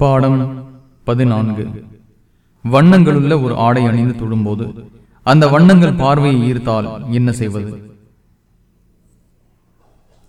பாடம் பதினான்கு. வண்ணங்களுள்ள ஒரு ஆடை அணிந்து தொடும்போது அந்த வண்ணங்கள் பார்வையை ஈர்த்தால் என்ன செய்வது?